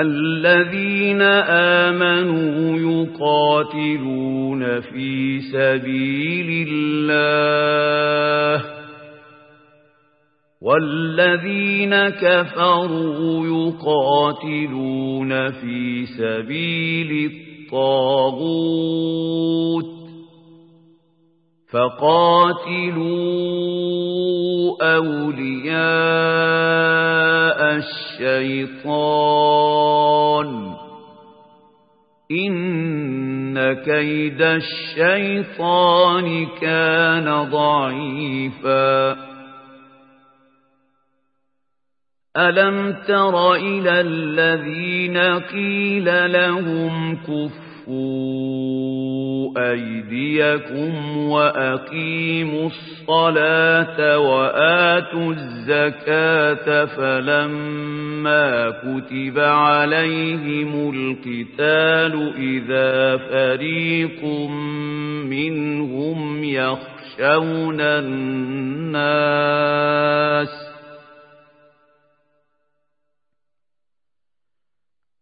الذين آمنوا يقاتلون في سبيل الله والذين كفروا يقاتلون في سبيل الطاغوت فقاتلوا أولياء الشيطان إن كيد الشيطان كان ضعيفا. ألم تر إلى الذين قيل لهم كفوا أيديكم وأقيموا الصلاة وآتوا الزكاة فلما كتب عليهم القتال إذا فريق منهم يخشون الناس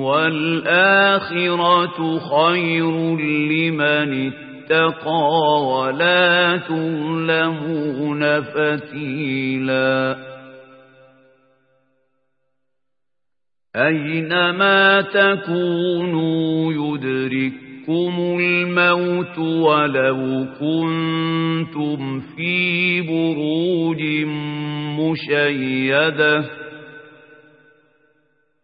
والآخرة خير لمن اتقى ولا تظلمون فتيلا أينما تكونوا يدرككم الموت ولو كنتم في بروج مشيده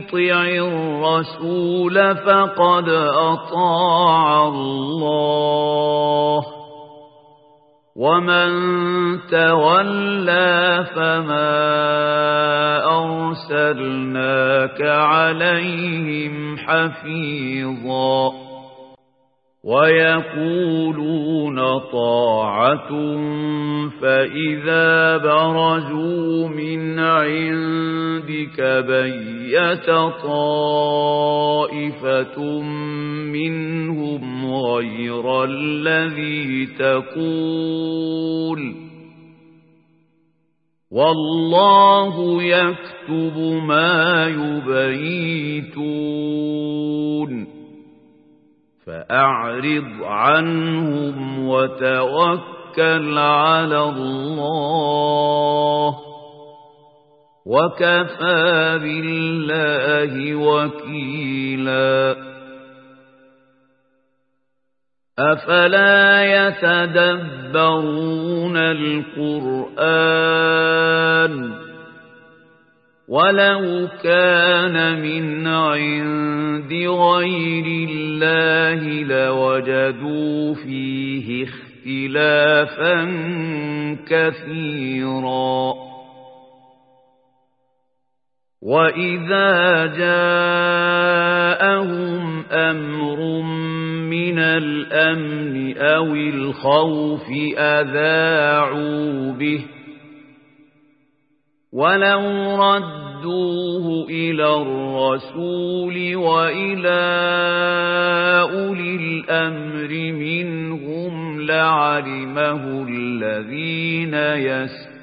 يطع الرسول فقد أطاع الله. ومن تولى فما أرسلناك عليهم حفيظا. ويقولون طاعة فإذا برزوا من عندك بيت طائفة منهم غير الذي تقول. والله يكتب ما يبيتون. فأعرض عنهم وتوكل على الله. وكفى بالله وكيلا. أفلا يتدبرون القرآن ولو كان من عند غير الله لوجدوا فيه اختلافا كثيرا. وإذا جاءهم أمر من الأمن أو الخوف أذاعوا به ولو ردوه إلى الرسول وإلى أولي الأمر منهم لعلمه الذين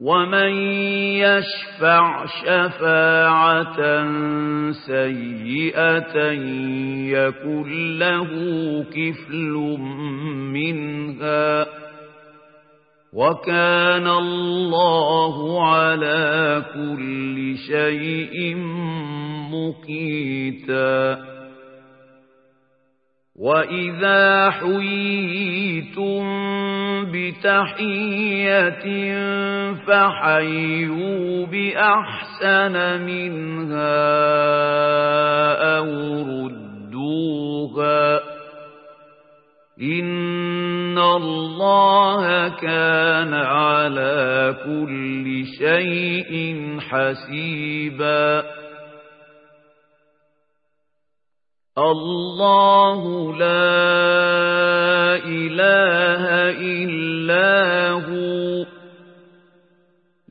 ومن يشفع شفاعة سيئة يكن له كفل منها وكان الله على كل شيء مقيتا وإذا حييتم بتحية فحيوا بأحسن منها أو ردوها؟ إن الله كان على كل شيء حسيبا. الله لا إله إلا هو.